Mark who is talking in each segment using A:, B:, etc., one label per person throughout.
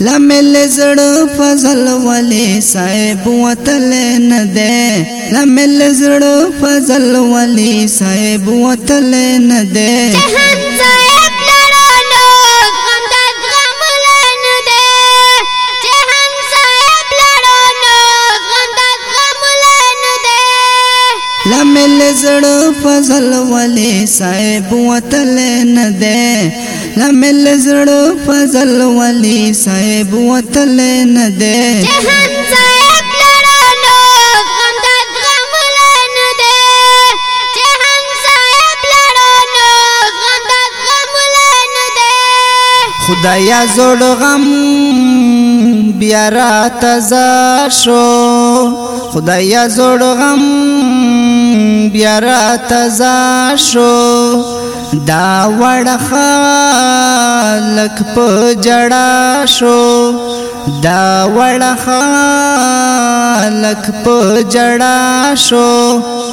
A: لمل زړه فضل ولی صاحب وتل نه ده لمل زړه فضل ولی صاحب وتل نه ده لمل زړه فضل ولی صاحب وتل نه ده لمل زړه فضل ولی صاحب وتل نه ده جهان صاحب لړلو
B: غندت غمل نه ده جهان صاحب لړلو
A: غندت غمل نه ده خدایا زړ غم بیا را تزا شو خدایا زړ غم بیا را تزا شو دا وړخه لک په جړا شو دا وړخه لک په جړا شو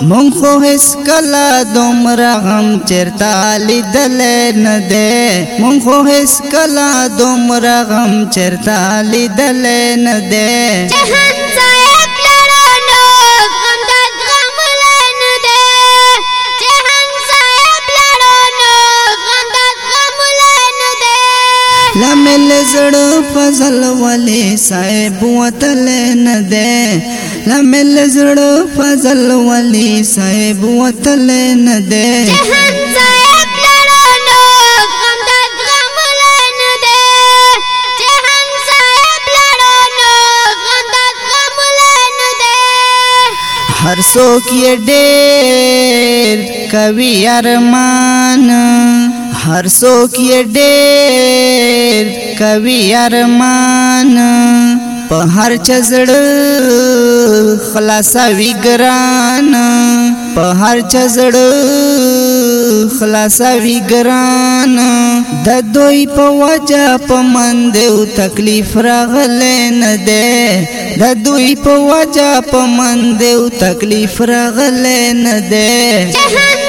A: مونږ خو هیڅ کله دومره غم چرتا لیدل نه ده مونږ خو هیڅ کله دومره غم چرتا لیدل نه ده جهان لامل زړه فضل ولی صاحب وتل نه ده لامل زړه فضل ولی صاحب وتل نه ده هر څوک یې ډېر کوي ارمان هر څوک یې ډېر کوي ارمان په هر چزړ خلاصوي ګران په هر چزړ خلاصوي ګران د دوی په وجه په من دیو تکلیف راغله نه ده د دوی په وجه په من دیو تکلیف راغله نه ده جهان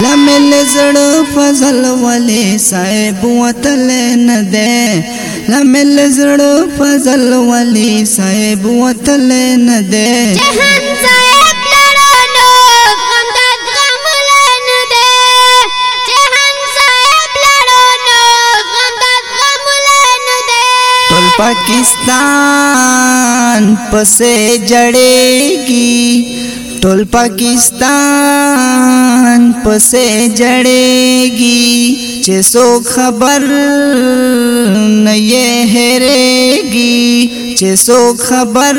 A: لمل زړه فضل ولی صاحب وتل نه ده لمل زړه فضل ولی صاحب وتل نه ده جهان صاحب पाकिस्तान पसे जड़ेगी टोल पाकिस्तान هم پسې جړېږي چې څوک خبر نه یې هرېږي چې څوک خبر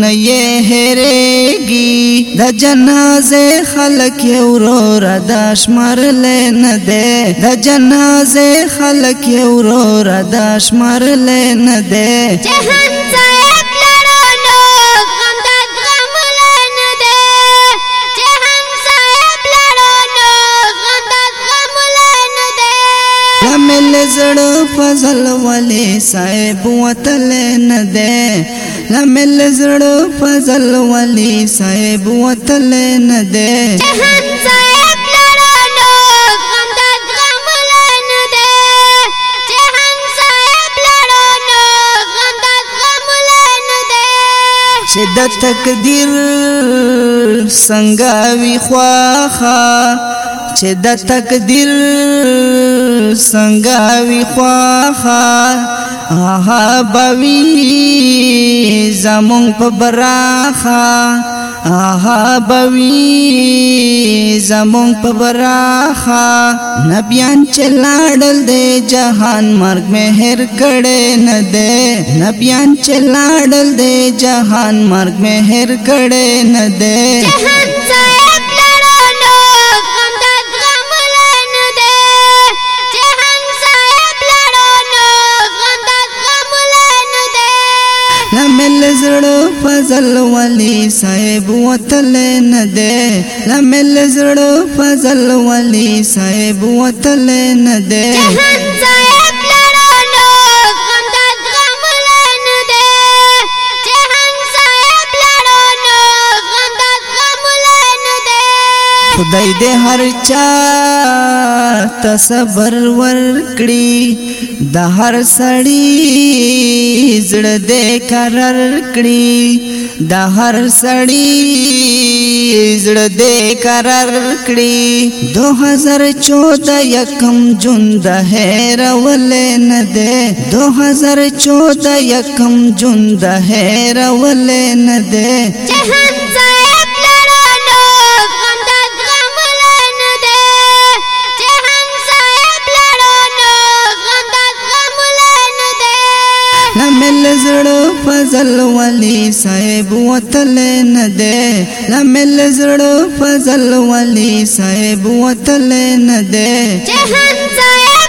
A: نه یې هرېږي د جنازې خلک یو ورور د شمارل نه ده د جنازې خلک یو ورور د شمارل نه ده جهان ځای زړه فضل ولی صاحب وتل نه ده لمل زړه فضل ولی صاحب وتل نه ده جهان صاحب چې د تقدیر څنګه وی خواخه چې د تقدیر څنګه وی خواخه آها بوي زمون په براخه آها بوي زمون په براخه نبيان چلاړل دې جهان مرګ مهر کړه نه دې نبيان چلاړل دې جهان مرګ مهر کړه نه دې جهان فضل ولی صاحب وتل نه ده لمل زړه فضل ولی صاحب وتل نه ده خدای دې هر چا تصبر ورکړي د هر سړی زړه دې قرار کړي د هر سړی زړه دې قرار کړي 2014 یکم جون د هیرول نه دې 2014 یکم جون د هیرول نه دې
B: جهان ځای
A: فضل ولی صاحب وتل نه ده لمل زړه فضل ولی صاحب وتل نه ده جهان ځای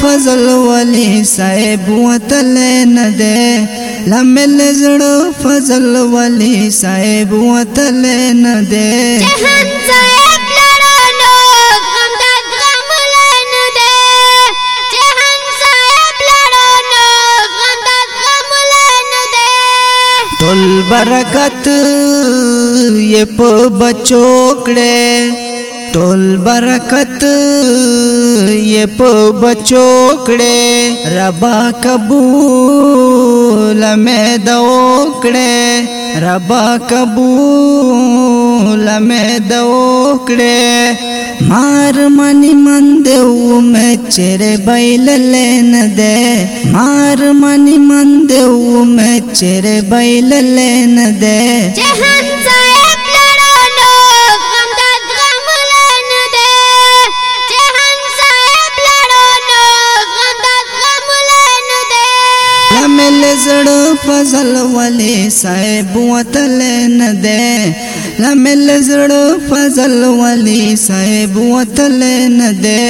A: فضل والی سایبوتلے ندے لمل جڑو فضل والی سا بوتلے ندے تل برکت یہ پو بچوکڑے تول برکت یې په بچو کړې ربا قبول مې دو کړې ربا قبول مې دو کړې مار منی من دیو مې چر بیل لین دے مار منی من دیو مې چر بیل لین دے جهان زړه فضل ولی صاحب وتل نه ده لمل زړه فضل ولی صاحب وتل نه ده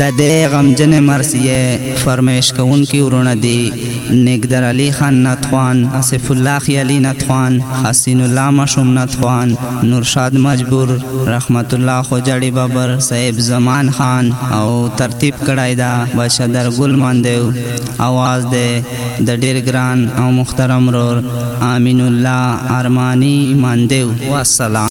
A: د دې غمجن مرسیه فرمایش کوونکی ورونه دی نګدر علي خان نتوان اسف الله خیالي نتوان حسین الله مشوم نتوان نورشاد مجبور رحمت الله خوجړي بابر صاحب زمان خان او ترتیب کړای دا بشدر ګل ماندیو आवाज دی د ډیر ګران او محترم رور امین الله ارمانی ماندیو والسلام